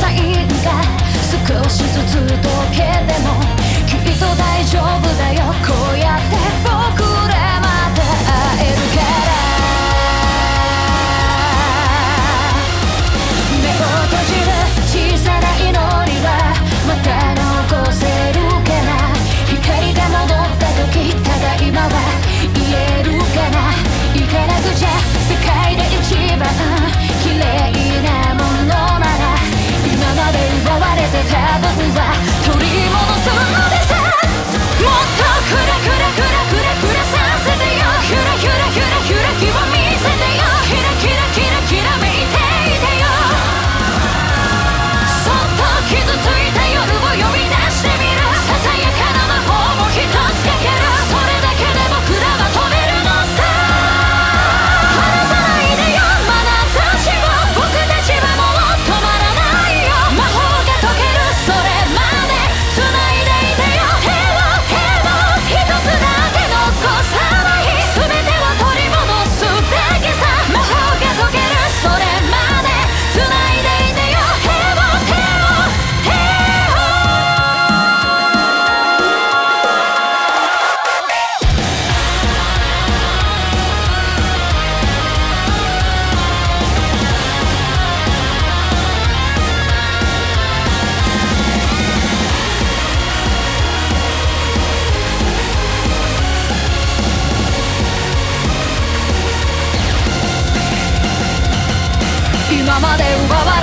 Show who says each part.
Speaker 1: サインが少しずつ溶けても今まで奪われてた分は取り戻す